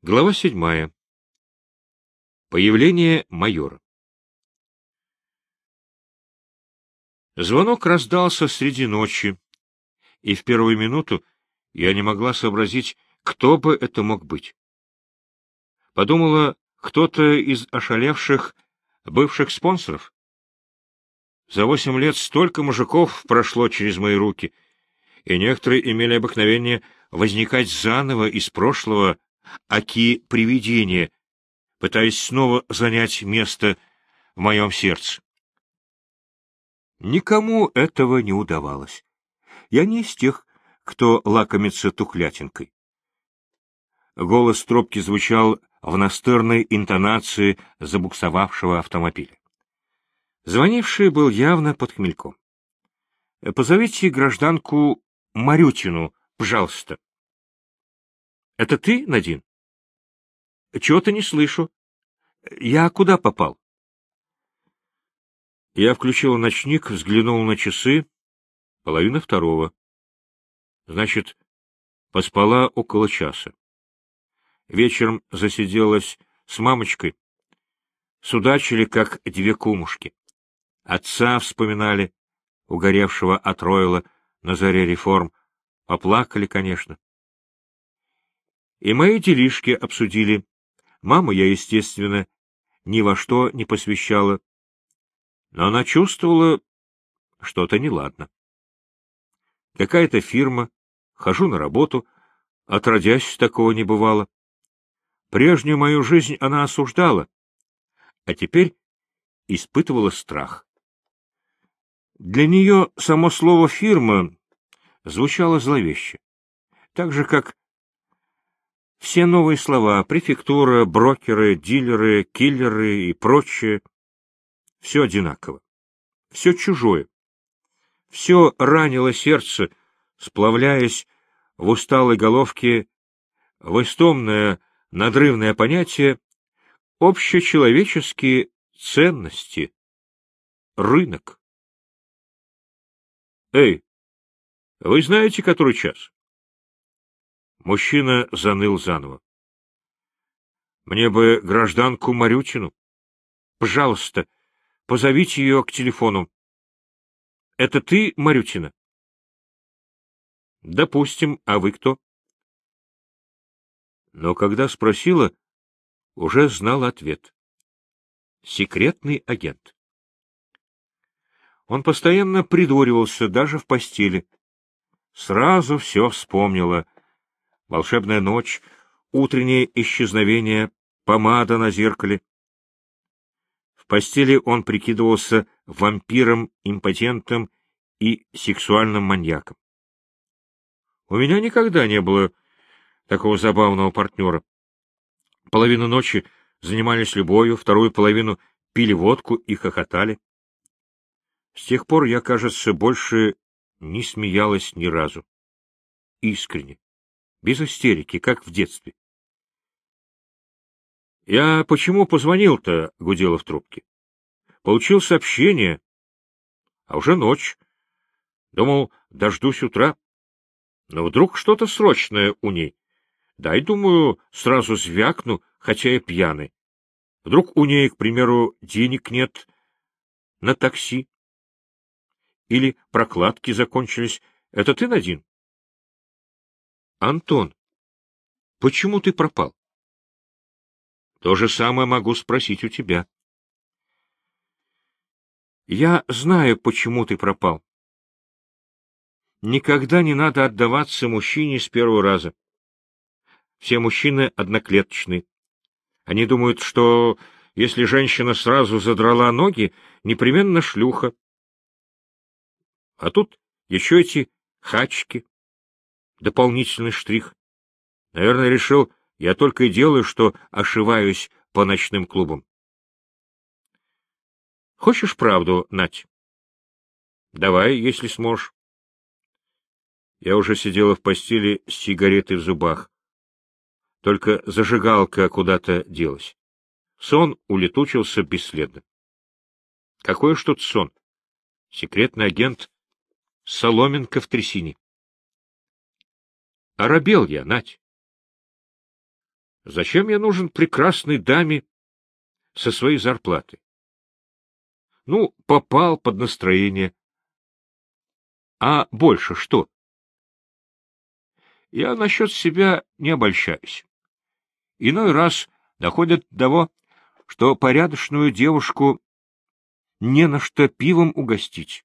Глава седьмая. Появление майора. Звонок раздался среди ночи, и в первую минуту я не могла сообразить, кто бы это мог быть. Подумала, кто-то из ошалевших бывших спонсоров. За восемь лет столько мужиков прошло через мои руки, и некоторые имели обыкновение возникать заново из прошлого, аки привидения, пытаясь снова занять место в моем сердце. Никому этого не удавалось. Я не из тех, кто лакомится тухлятинкой. Голос трубки звучал в настырной интонации забуксовавшего автомобиля. Звонивший был явно под хмельком. — Позовите гражданку Марютину, пожалуйста. — Это ты, Надин? — Чего-то не слышу. Я куда попал? Я включил ночник, взглянул на часы. Половина второго. Значит, поспала около часа. Вечером засиделась с мамочкой. Судачили, как две кумушки. Отца вспоминали, угоревшего от Ройла на заре реформ. Поплакали, конечно и мои делишки обсудили. Маму я, естественно, ни во что не посвящала, но она чувствовала что-то неладно. Какая-то фирма, хожу на работу, отродясь такого не бывало. Прежнюю мою жизнь она осуждала, а теперь испытывала страх. Для нее само слово «фирма» звучало зловеще, так же, как все новые слова — префектура, брокеры, дилеры, киллеры и прочее — все одинаково. Все чужое. Все ранило сердце, сплавляясь в усталой головке в истомное надрывное понятие общечеловеческие ценности, рынок. Эй, вы знаете, который час? Мужчина заныл заново. — Мне бы гражданку Марютину. Пожалуйста, позовите ее к телефону. — Это ты, Марютина? — Допустим, а вы кто? Но когда спросила, уже знал ответ. Секретный агент. Он постоянно придуривался, даже в постели. Сразу все вспомнила — волшебная ночь, утреннее исчезновение, помада на зеркале. В постели он прикидывался вампиром, импотентом и сексуальным маньяком. У меня никогда не было такого забавного партнера. Половину ночи занимались любовью, вторую половину пили водку и хохотали. С тех пор я, кажется, больше не смеялась ни разу. Искренне без истерики, как в детстве. — Я почему позвонил-то? — гудела в трубке. — Получил сообщение, а уже ночь. Думал, дождусь утра. Но вдруг что-то срочное у ней. Дай, думаю, сразу звякну, хотя и пьяный. Вдруг у ней, к примеру, денег нет на такси. Или прокладки закончились. Это ты, Надин? Антон, почему ты пропал? То же самое могу спросить у тебя. Я знаю, почему ты пропал. Никогда не надо отдаваться мужчине с первого раза. Все мужчины одноклеточны. Они думают, что если женщина сразу задрала ноги, непременно шлюха. А тут еще эти хачки дополнительный штрих. Наверное, решил, я только и делаю, что ошиваюсь по ночным клубам. Хочешь правду, Нать? Давай, если сможешь. Я уже сидела в постели с сигаретой в зубах. Только зажигалка куда-то делась. Сон улетучился бесследно. Какой ж тут сон? Секретный агент Соломенко в трясине. Оробел я, Нать. Зачем я нужен прекрасной даме со своей зарплатой? Ну, попал под настроение. А больше что? Я насчет себя не обольщаюсь. Иной раз доходит до того, что порядочную девушку не на что пивом угостить.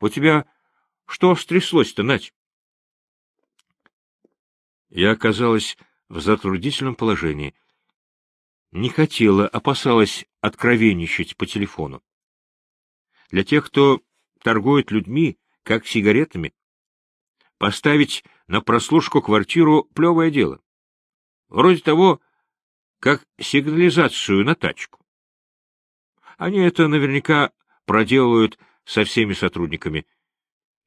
У тебя что стряслось-то, Надь? Я оказалась в затруднительном положении. Не хотела, опасалась откровенничать по телефону. Для тех, кто торгует людьми, как сигаретами, поставить на прослушку квартиру — плевое дело. Вроде того, как сигнализацию на тачку. Они это наверняка проделают со всеми сотрудниками.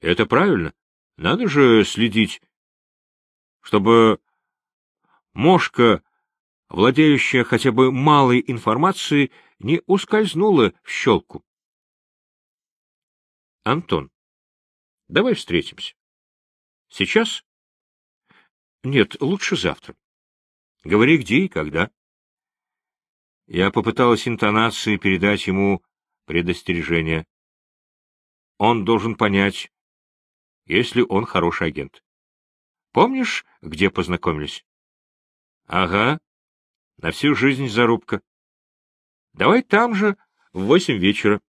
Это правильно. Надо же следить, чтобы мошка, владеющая хотя бы малой информацией, не ускользнула в щелку. Антон, давай встретимся. Сейчас? Нет, лучше завтра. Говори, где и когда. Я попыталась интонацией передать ему предостережение. Он должен понять, если он хороший агент. Помнишь, где познакомились? — Ага. На всю жизнь зарубка. Давай там же, в восемь вечера.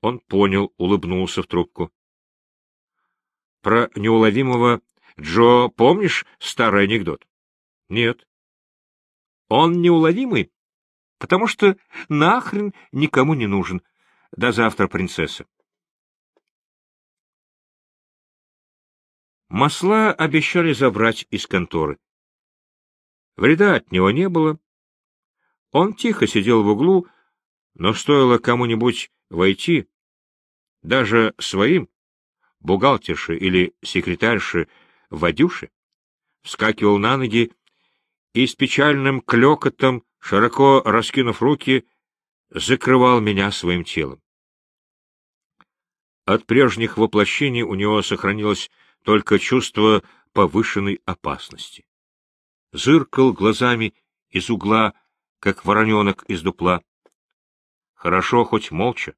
Он понял, улыбнулся в трубку. — Про неуловимого Джо помнишь старый анекдот? — Нет. — Он неуловимый, потому что нахрен никому не нужен. До завтра, принцесса. Масла обещали забрать из конторы. Вреда от него не было. Он тихо сидел в углу, но стоило кому-нибудь войти, даже своим, бухгалтерше или секретарше Вадюше, вскакивал на ноги и с печальным клекотом, широко раскинув руки, закрывал меня своим телом. От прежних воплощений у него сохранилось только чувство повышенной опасности. Зыркал глазами из угла, как вороненок из дупла. Хорошо, хоть молча.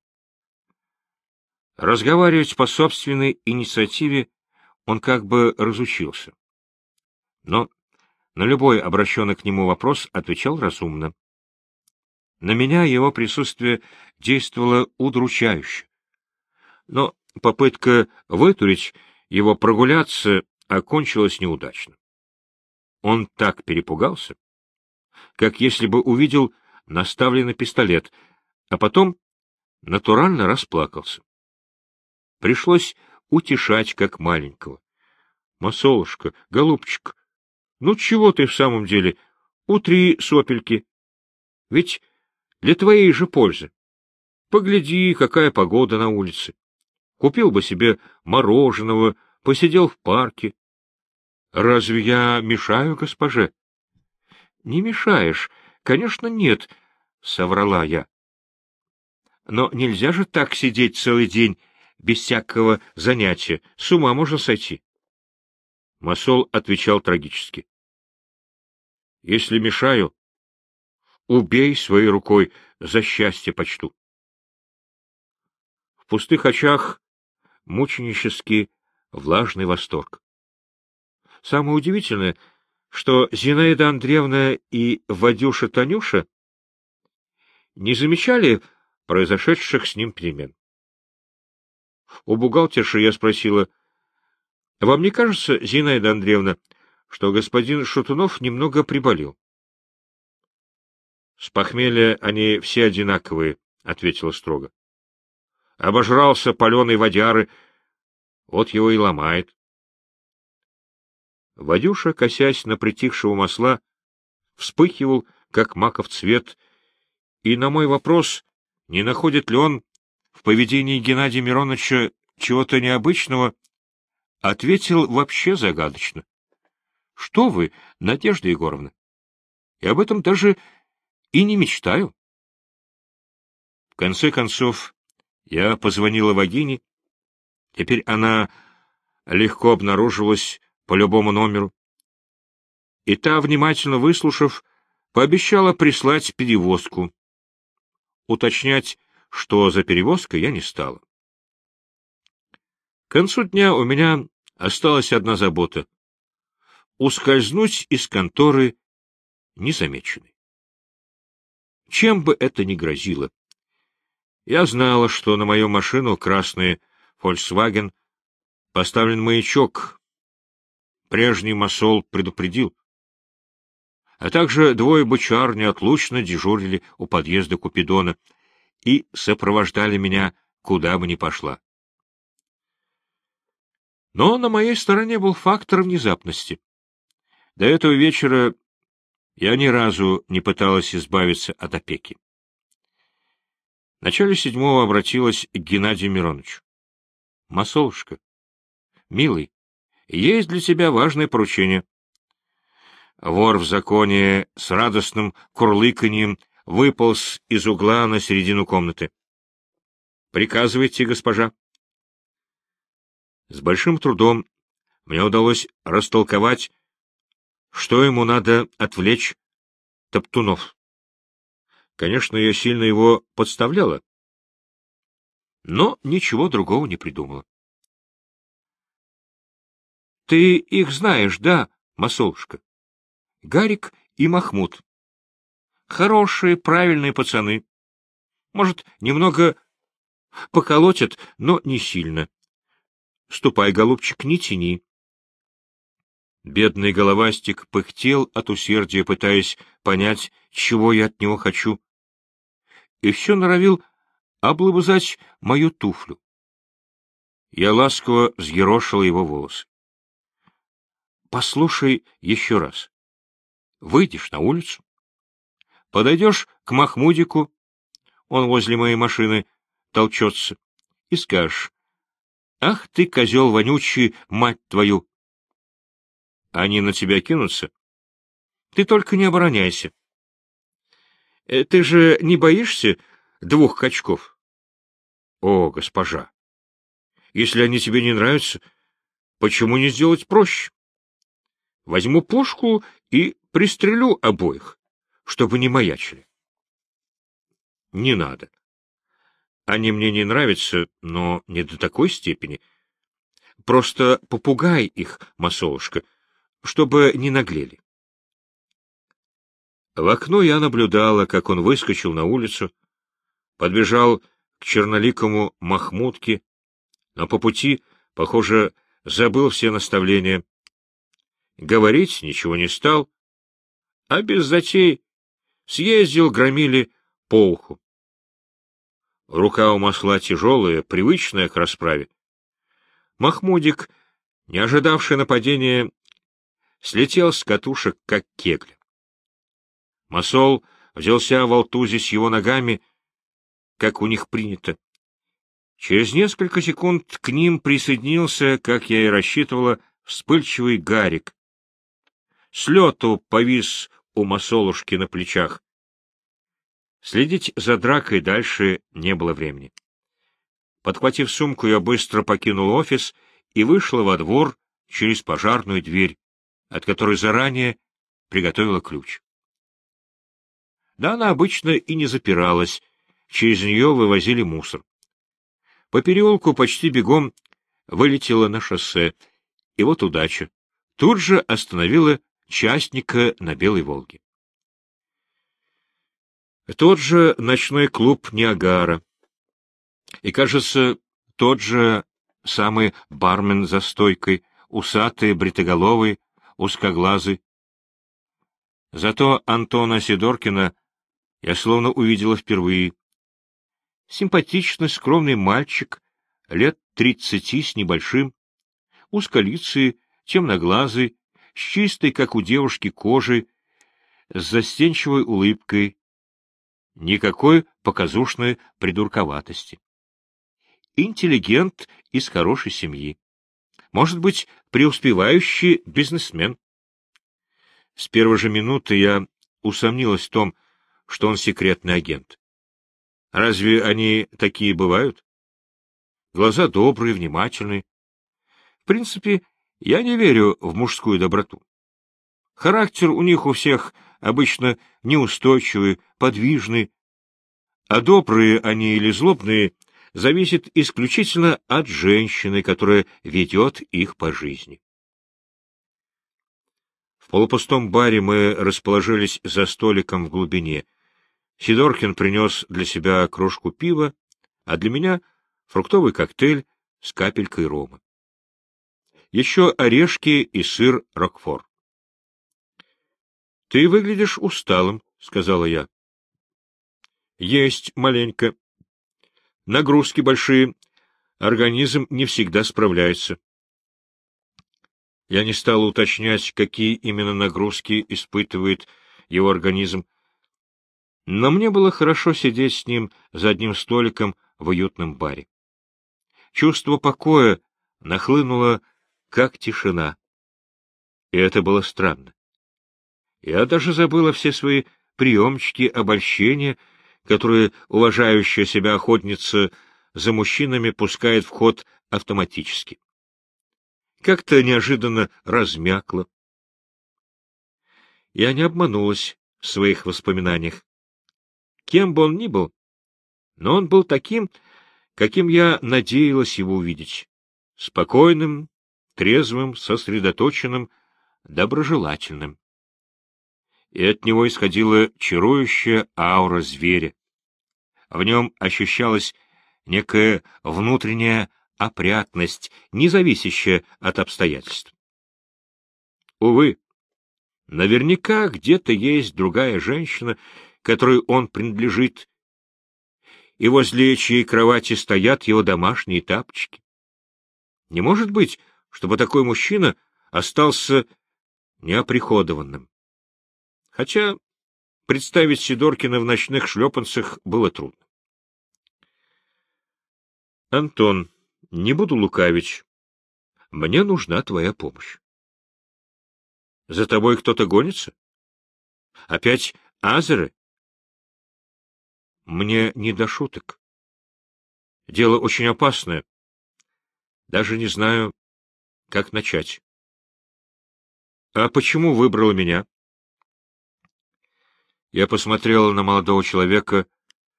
Разговаривать по собственной инициативе он как бы разучился. Но на любой обращенный к нему вопрос отвечал разумно. На меня его присутствие действовало удручающе. Но попытка вытурить его прогуляться окончилась неудачно. Он так перепугался, как если бы увидел наставленный пистолет, а потом натурально расплакался. Пришлось утешать, как маленького. — Масолушка, голубчик, ну чего ты в самом деле? Утри сопельки. Ведь для твоей же пользы. Погляди, какая погода на улице. Купил бы себе мороженого, посидел в парке. Разве я мешаю госпоже? — Не мешаешь. Конечно, нет, — соврала я. Но нельзя же так сидеть целый день без всякого занятия. С ума можно сойти. Масол отвечал трагически. — Если мешаю, убей своей рукой, за счастье почту. В пустых очах мученический влажный восторг. Самое удивительное, что Зинаида Андреевна и Вадюша Танюша не замечали произошедших с ним перемен. У бухгалтерши я спросила, «Вам не кажется, Зинаида Андреевна, что господин Шутунов немного приболел?» «С похмелья они все одинаковые», — ответила строго. «Обожрался паленой водяры, вот его и ломает». Вадюша, косясь на притихшего масла, вспыхивал, как маков цвет, и на мой вопрос, не находит ли он в поведении Геннадия Мироновича чего-то необычного, ответил вообще загадочно. — Что вы, Надежда Егоровна? Я об этом даже и не мечтаю. В конце концов, я позвонила Вагине. Теперь она легко обнаружилась по любому номеру. и та, внимательно выслушав, пообещала прислать перевозку. Уточнять, что за перевозка, я не стала. К концу дня у меня осталась одна забота — ускользнуть из конторы незамеченной. Чем бы это ни грозило. Я знала, что на мою машину красный Volkswagen поставлен маячок. Прежний масол предупредил. А также двое бычар неотлучно дежурили у подъезда Купидона и сопровождали меня, куда бы ни пошла. Но на моей стороне был фактор внезапности. До этого вечера я ни разу не пыталась избавиться от опеки. В начале седьмого обратилась к Геннадию Мироновичу. — Масолушка, милый, есть для тебя важное поручение. Вор в законе с радостным курлыканьем выполз из угла на середину комнаты. — Приказывайте, госпожа. С большим трудом мне удалось растолковать, что ему надо отвлечь Топтунов. Конечно, я сильно его подставляла, но ничего другого не придумала. — Ты их знаешь, да, Масолушка? Гарик и Махмуд. Хорошие, правильные пацаны. Может, немного поколотят, но не сильно. Ступай, голубчик, не тяни. Бедный головастик пыхтел от усердия, пытаясь понять, чего я от него хочу. И все норовил облобызать мою туфлю. Я ласково взъерошил его волосы. — Послушай еще раз. Выйдешь на улицу, подойдешь к Махмудику, он возле моей машины толчется, и скажешь, «Ах ты, козел вонючий, мать твою!» Они на тебя кинутся? Ты только не обороняйся. Э, ты же не боишься двух качков? О, госпожа! Если они тебе не нравятся, почему не сделать проще? Возьму пушку и пристрелю обоих, чтобы не маячили. Не надо. Они мне не нравятся, но не до такой степени. Просто попугай их, масолушка, чтобы не наглели. В окно я наблюдала, как он выскочил на улицу, подбежал к черноликому Махмудке, но по пути, похоже, забыл все наставления. Говорить ничего не стал, а без затей съездил громили по уху. Рука у масла тяжелая, привычная к расправе. Махмудик, не ожидавший нападения, слетел с катушек, как кегля. Масол взялся волтузить его ногами, как у них принято. Через несколько секунд к ним присоединился, как я и рассчитывала, вспыльчивый Гарик. С повис у Масолушки на плечах. Следить за дракой дальше не было времени. Подхватив сумку, я быстро покинул офис и вышла во двор через пожарную дверь, от которой заранее приготовила ключ. Да она обычно и не запиралась, через нее вывозили мусор. По переулку почти бегом вылетела на шоссе, и вот удача. Тут же остановила частника на Белой Волге. Тот же ночной клуб Ниагара. И, кажется, тот же самый бармен за стойкой, усатый, бритоголовый, узкоглазый. Зато Антона Сидоркина я словно увидела впервые. Симпатичный, скромный мальчик, лет тридцати с небольшим, узколицый, темноглазый, с чистой, как у девушки, кожей, с застенчивой улыбкой, никакой показушной придурковатости. Интеллигент из хорошей семьи может быть, преуспевающий бизнесмен. С первой же минуты я усомнилась в том, что он секретный агент. Разве они такие бывают? Глаза добрые, внимательные. В принципе, я не верю в мужскую доброту. Характер у них у всех обычно неустойчивый, подвижный, а добрые они или злобные зависит исключительно от женщины, которая ведет их по жизни. В полупустом баре мы расположились за столиком в глубине. Сидоркин принес для себя кружку пива, а для меня — фруктовый коктейль с капелькой рома. Еще орешки и сыр Рокфор. — Ты выглядишь усталым, — сказала я. — Есть маленько. Нагрузки большие. Организм не всегда справляется. Я не стал уточнять, какие именно нагрузки испытывает его организм, но мне было хорошо сидеть с ним за одним столиком в уютном баре. Чувство покоя нахлынуло, как тишина. И это было странно. Я даже забыла все свои приемчики обольщения, которые уважающая себя охотница за мужчинами пускает в ход автоматически. Как-то неожиданно размякло. Я не обманулась в своих воспоминаниях. Кем бы он ни был, но он был таким, каким я надеялась его увидеть. Спокойным, трезвым, сосредоточенным, доброжелательным и от него исходила чарующая аура зверя. В нем ощущалась некая внутренняя опрятность, не зависящая от обстоятельств. Увы, наверняка где-то есть другая женщина, которой он принадлежит, и возле чьей кровати стоят его домашние тапочки. Не может быть, чтобы такой мужчина остался неоприходованным хотя представить Сидоркина в ночных шлепанцах было трудно. — Антон, не буду лукавить. Мне нужна твоя помощь. — За тобой кто-то гонится? Опять азеры? — Мне не до шуток. Дело очень опасное. Даже не знаю, как начать. — А почему выбрала меня? — я посмотрела на молодого человека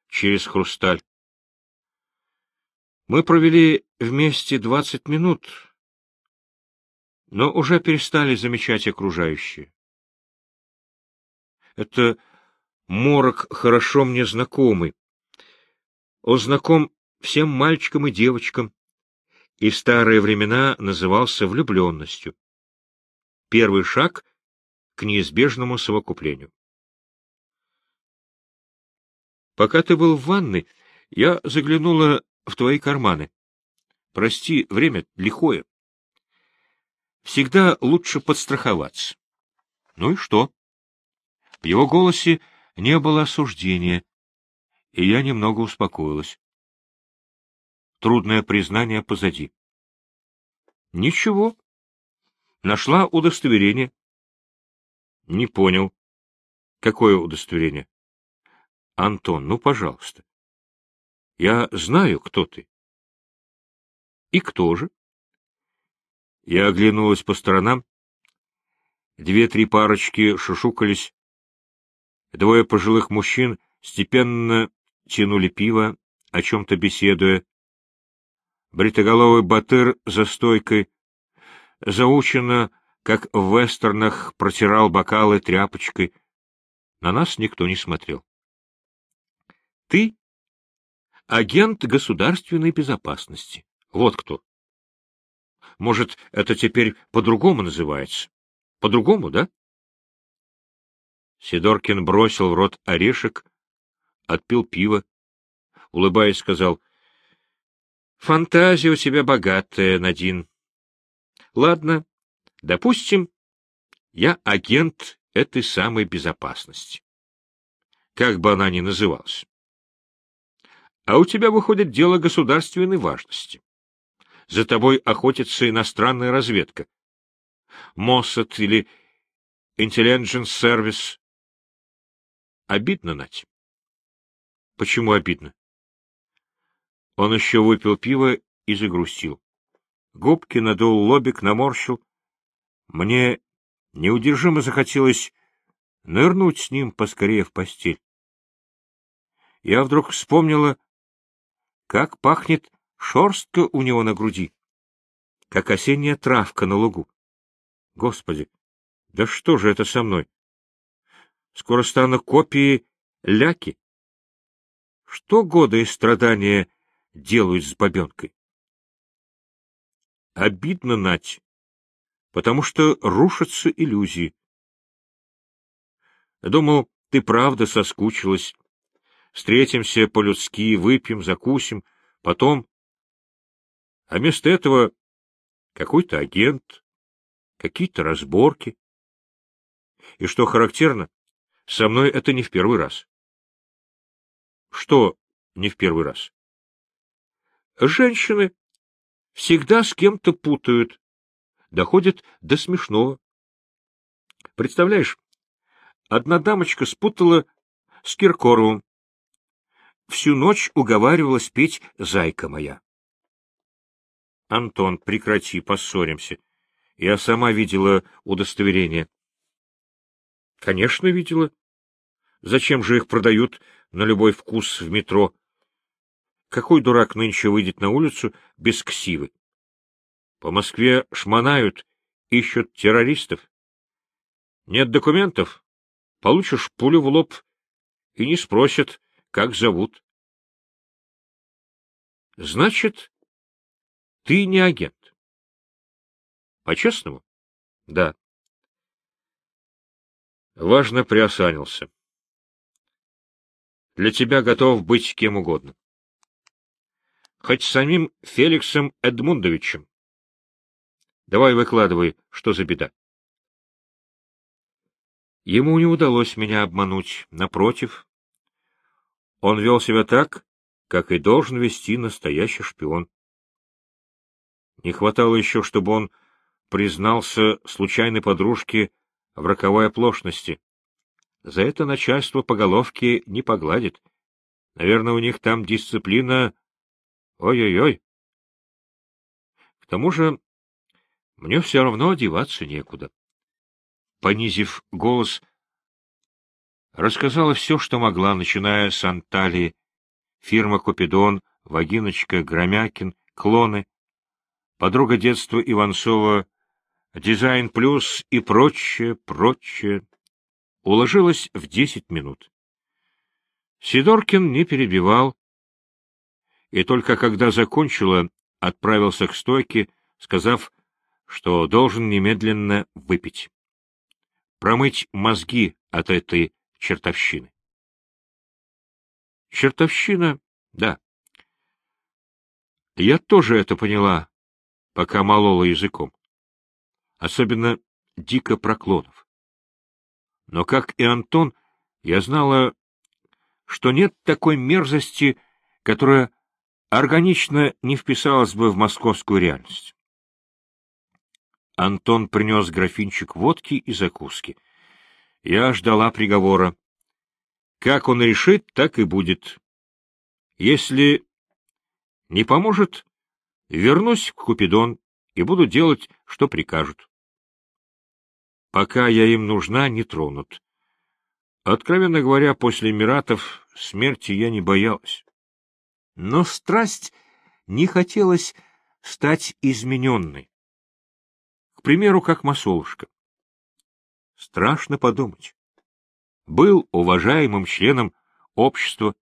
через хрусталь. Мы провели вместе двадцать минут, но уже перестали замечать окружающее. Это морок хорошо мне знакомый. Он знаком всем мальчикам и девочкам, и в старые времена назывался влюбленностью. Первый шаг к неизбежному совокуплению. Пока ты был в ванной, я заглянула в твои карманы. Прости, время лихое. Всегда лучше подстраховаться. Ну и что? В его голосе не было осуждения, и я немного успокоилась. Трудное признание позади. Ничего. Нашла удостоверение. Не понял. Какое удостоверение? Антон, ну, пожалуйста. Я знаю, кто ты. И кто же? Я оглянулась по сторонам. Две-три парочки шушукались. Двое пожилых мужчин степенно тянули пиво, о чем-то беседуя. Бритоголовый батыр за стойкой заученно, как в вестернах, протирал бокалы тряпочкой. На нас никто не смотрел. Ты — агент государственной безопасности. Вот кто. Может, это теперь по-другому называется? По-другому, да? Сидоркин бросил в рот орешек, отпил пиво, улыбаясь, сказал, — Фантазия у тебя богатая, Надин. Ладно, допустим, я агент этой самой безопасности. Как бы она ни называлась а у тебя выходит дело государственной важности. За тобой охотится иностранная разведка. Моссад или Intelligence Service. Обидно, Нать. Почему обидно? Он еще выпил пиво и загрустил. Губки надул лобик, наморщил. Мне неудержимо захотелось нырнуть с ним поскорее в постель. Я вдруг вспомнила, как пахнет шорстка у него на груди, как осенняя травка на лугу. Господи, да что же это со мной? Скоро стану копией ляки. Что годы и страдания делают с бабенкой? Обидно, Нать, потому что рушатся иллюзии. Думал, ты правда соскучилась. Встретимся по-людски, выпьем, закусим, потом... А вместо этого какой-то агент, какие-то разборки. И что характерно, со мной это не в первый раз. Что не в первый раз? Женщины всегда с кем-то путают, доходят до смешного. Представляешь, одна дамочка спутала с Киркоровым. Всю ночь уговаривалась петь «Зайка моя». Антон, прекрати, поссоримся. Я сама видела удостоверение. Конечно, видела. Зачем же их продают на любой вкус в метро? Какой дурак нынче выйдет на улицу без ксивы? По Москве шмонают, ищут террористов. Нет документов? Получишь пулю в лоб и не спросят, как зовут. Значит, ты не агент. По-честному? Да. Важно приосанился. Для тебя готов быть кем угодно хоть самим Феликсом Эдмундовичем. Давай выкладывай, что за беда. Ему не удалось меня обмануть, напротив. Он вел себя так, как и должен вести настоящий шпион. Не хватало еще, чтобы он признался случайной подружке в роковой оплошности. За это начальство по головке не погладит. Наверное, у них там дисциплина Ой-ой-ой. К тому же мне все равно одеваться некуда. Понизив голос, рассказала все, что могла, начиная с Анталии, фирма Купидон, Вагиночка, Громякин, Клоны, подруга детства Иванцова, Дизайн Плюс и прочее, прочее. Уложилась в десять минут. Сидоркин не перебивал, и только когда закончила, отправился к стойке, сказав, что должен немедленно выпить. Промыть мозги от этой чертовщины. Чертовщина, да. Я тоже это поняла, пока молола языком. Особенно дико проклонов. Но, как и Антон, я знала, что нет такой мерзости, которая органично не вписалась бы в московскую реальность. Антон принес графинчик водки и закуски. Я ждала приговора. Как он решит, так и будет. Если не поможет, вернусь в Купидон и буду делать, что прикажут. Пока я им нужна, не тронут. Откровенно говоря, после Эмиратов смерти я не боялась. Но страсть не хотелось стать измененной. К примеру, как Масолушка. Страшно подумать. Был уважаемым членом общества,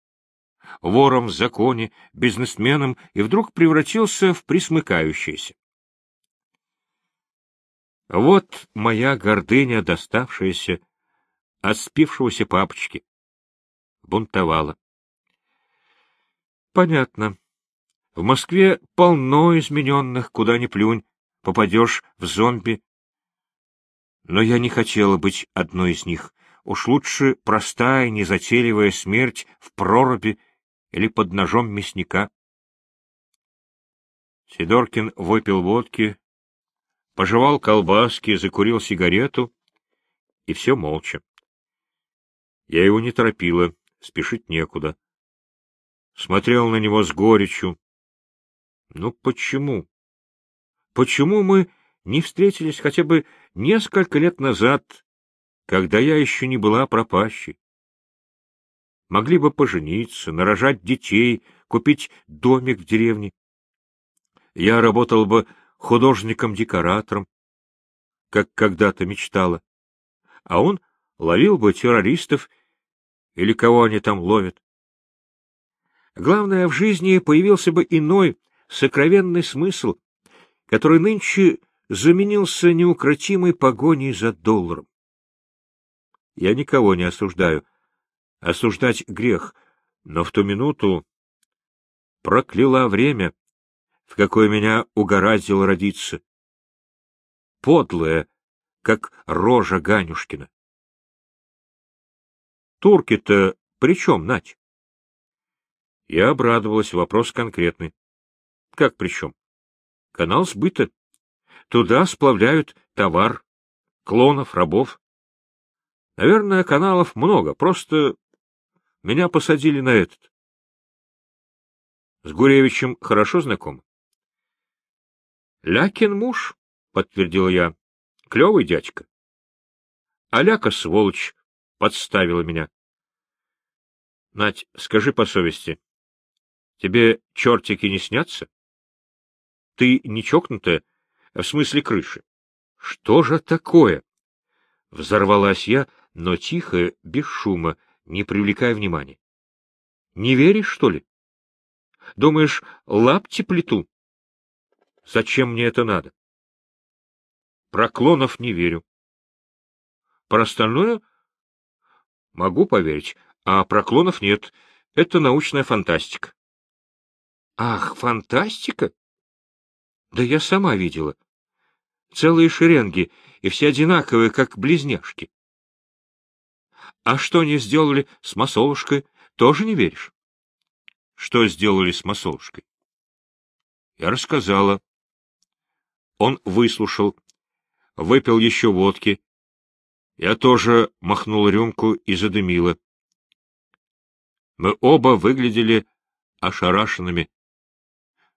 вором в законе, бизнесменом и вдруг превратился в присмыкающийся. Вот моя гордыня, доставшаяся от спившегося папочки. Бунтовала. Понятно. В Москве полно измененных, куда ни плюнь, попадешь в зомби. Но я не хотела быть одной из них. Уж лучше простая, незатейливая смерть в проруби или под ножом мясника. Сидоркин выпил водки, пожевал колбаски, закурил сигарету, и все молча. Я его не торопила, спешить некуда смотрел на него с горечью. Ну почему? Почему мы не встретились хотя бы несколько лет назад, когда я еще не была пропащей. Могли бы пожениться, нарожать детей, купить домик в деревне. Я работал бы художником-декоратором, как когда-то мечтала, а он ловил бы террористов или кого они там ловят. Главное, в жизни появился бы иной, сокровенный смысл, который нынче заменился неукротимой погоней за долларом. Я никого не осуждаю. Осуждать грех, но в ту минуту прокляла время, в какое меня угораздило родиться. Подлая, как рожа Ганюшкина. Турки-то при чем, Нать? Я обрадовалась, вопрос конкретный. Как при чем? Канал сбыта. Туда сплавляют товар, клонов, рабов. Наверное, каналов много, просто меня посадили на этот. С Гуревичем хорошо знаком? Лякин муж, — подтвердил я. Клевый дядька. Аляка, сволочь, подставила меня. Надь, скажи по совести, тебе чертики не снятся? Ты не чокнутая, в смысле крыши. Что же такое? Взорвалась я, но тихо, без шума, не привлекая внимания. Не веришь, что ли? Думаешь, лапти плету? Зачем мне это надо? Про клонов не верю. Про остальное могу поверить, а про клонов нет. Это научная фантастика. Ах, фантастика? Да я сама видела. Целые шеренги, и все одинаковые, как близняшки. А что они сделали с Масолушкой, тоже не веришь? Что сделали с Масолушкой? Я рассказала. Он выслушал, выпил еще водки. Я тоже махнул рюмку и задымила. Мы оба выглядели ошарашенными.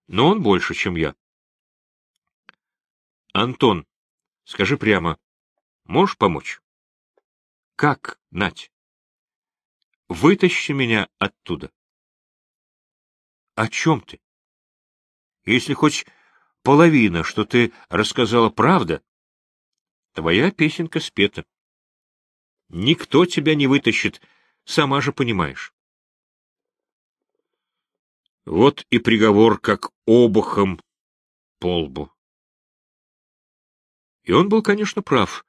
Но он больше, чем я. — Антон, скажи прямо, можешь помочь? — Как, Нать? — Вытащи меня оттуда. — О чем ты? Если хоть половина, что ты рассказала, правда, твоя песенка спета. Никто тебя не вытащит, сама же понимаешь. Вот и приговор, как обухом по лбу. И он был, конечно, прав.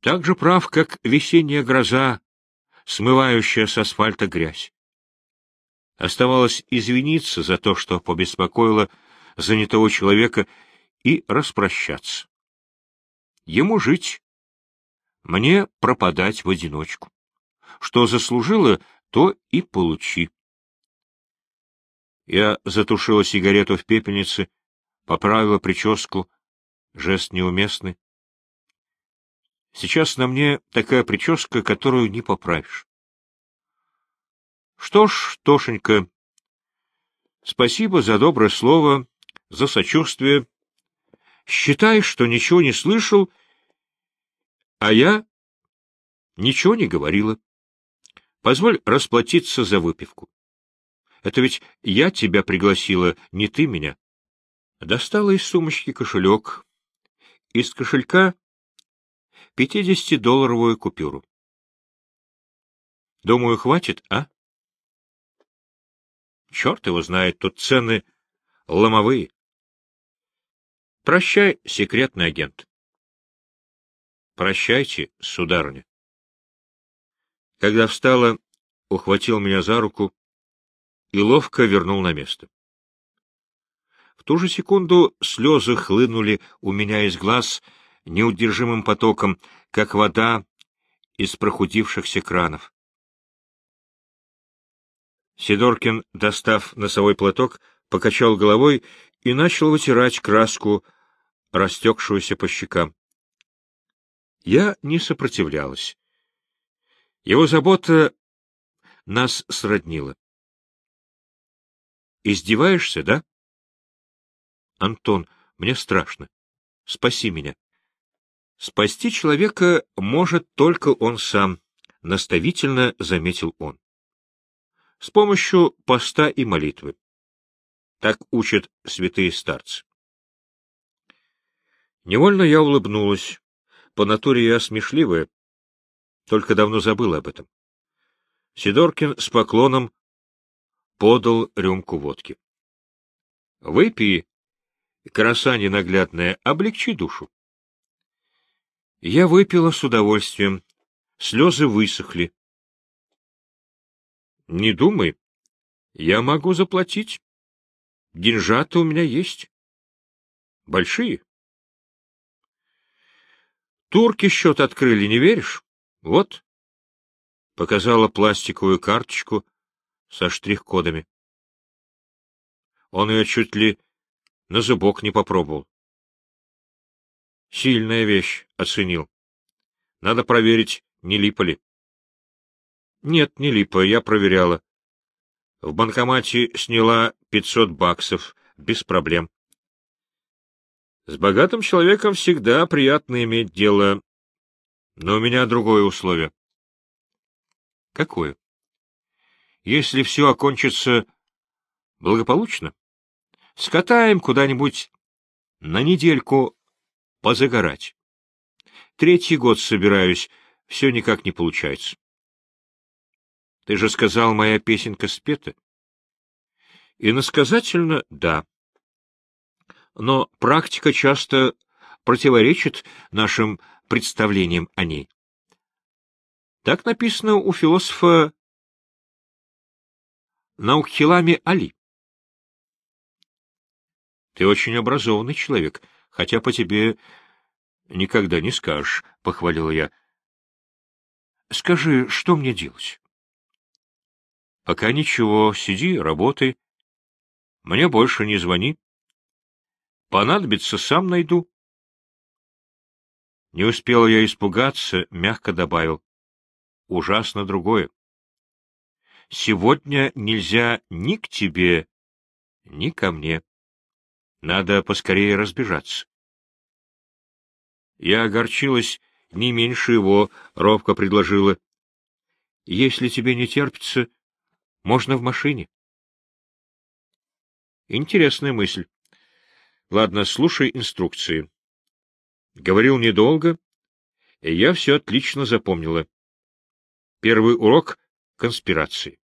Так же прав, как весенняя гроза, смывающая с асфальта грязь. Оставалось извиниться за то, что побеспокоило занятого человека, и распрощаться. Ему жить, мне пропадать в одиночку. Что заслужила, то и получи. Я затушила сигарету в пепельнице, поправила прическу, Жест неуместный. Сейчас на мне такая прическа, которую не поправишь. Что ж, Тошенька, спасибо за доброе слово, за сочувствие. Считай, что ничего не слышал, а я ничего не говорила. Позволь расплатиться за выпивку. Это ведь я тебя пригласила, не ты меня. Достала из сумочки кошелек, из кошелька пятидесятидолларовую купюру. Думаю, хватит, а? Черт его знает, тут цены ломовые. Прощай, секретный агент. Прощайте, сударыня. Когда встала, ухватил меня за руку и ловко вернул на место ту же секунду слезы хлынули у меня из глаз неудержимым потоком, как вода из прохудившихся кранов. Сидоркин, достав носовой платок, покачал головой и начал вытирать краску, растекшуюся по щекам. Я не сопротивлялась. Его забота нас сроднила. — Издеваешься, да? Антон, мне страшно. спаси меня. Спасти человека может только он сам, — наставительно заметил он. С помощью поста и молитвы. Так учат святые старцы. Невольно я улыбнулась. По натуре я смешливая, только давно забыл об этом. Сидоркин с поклоном подал рюмку водки. — Выпей, краса ненаглядная, облегчи душу. Я выпила с удовольствием, слезы высохли. — Не думай, я могу заплатить. Деньжата у меня есть. Большие. Турки счет открыли, не веришь? Вот. Показала пластиковую карточку со штрих-кодами. Он ее чуть ли на зубок не попробовал. Сильная вещь, оценил. Надо проверить, не липа ли. Нет, не липа, я проверяла. В банкомате сняла пятьсот баксов, без проблем. С богатым человеком всегда приятно иметь дело, но у меня другое условие. Какое? Если все окончится благополучно, скатаем куда-нибудь на недельку позагорать. Третий год собираюсь, все никак не получается. Ты же сказал, моя песенка спета. И насказательно — да но практика часто противоречит нашим представлениям о ней. Так написано у философа Наукхилами Али. Ты очень образованный человек, хотя по тебе никогда не скажешь, — похвалила я. Скажи, что мне делать? Пока ничего, сиди, работай. Мне больше не звони. Понадобится, сам найду. Не успел я испугаться, мягко добавил. Ужасно другое. Сегодня нельзя ни к тебе, ни ко мне. Надо поскорее разбежаться. Я огорчилась не меньше его, робко предложила. Если тебе не терпится, можно в машине. Интересная мысль. Ладно, слушай инструкции. Говорил недолго, и я все отлично запомнила. Первый урок — конспирации.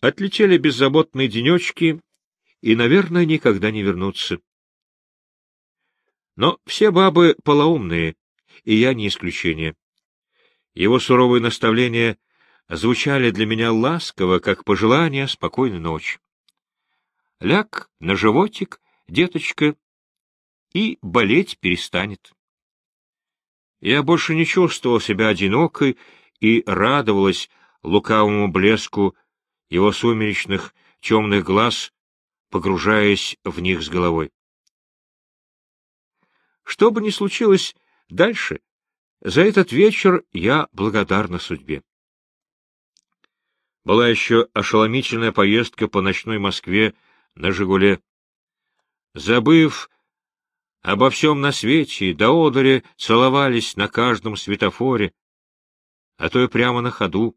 Отлетели беззаботные денечки и, наверное, никогда не вернутся. Но все бабы полоумные, и я не исключение. Его суровые наставления звучали для меня ласково, как пожелание спокойной ночи. Ляг на животик деточка, и болеть перестанет. Я больше не чувствовал себя одинокой и радовалась лукавому блеску его сумеречных темных глаз, погружаясь в них с головой. Что бы ни случилось дальше, за этот вечер я благодарна судьбе. Была еще ошеломительная поездка по ночной Москве на «Жигуле». Забыв обо всем на свете, до одури целовались на каждом светофоре, а то и прямо на ходу,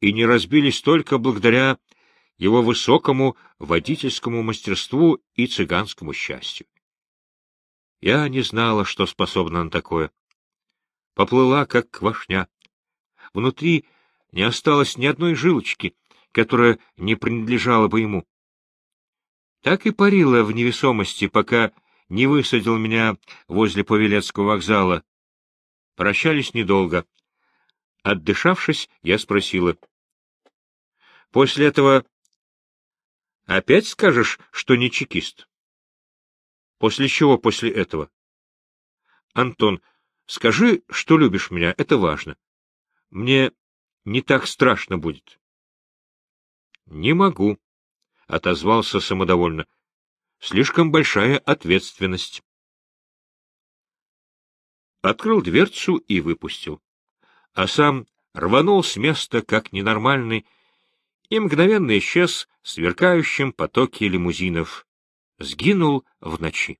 и не разбились только благодаря его высокому водительскому мастерству и цыганскому счастью. Я не знала, что способна на такое. Поплыла, как квашня. Внутри не осталось ни одной жилочки, которая не принадлежала бы ему так и парила в невесомости, пока не высадил меня возле Павелецкого вокзала. Прощались недолго. Отдышавшись, я спросила. — После этого опять скажешь, что не чекист? — После чего после этого? — Антон, скажи, что любишь меня, это важно. Мне не так страшно будет. — Не могу, — отозвался самодовольно. — Слишком большая ответственность. Открыл дверцу и выпустил. А сам рванул с места, как ненормальный, и мгновенно исчез в сверкающем потоке лимузинов. Сгинул в ночи.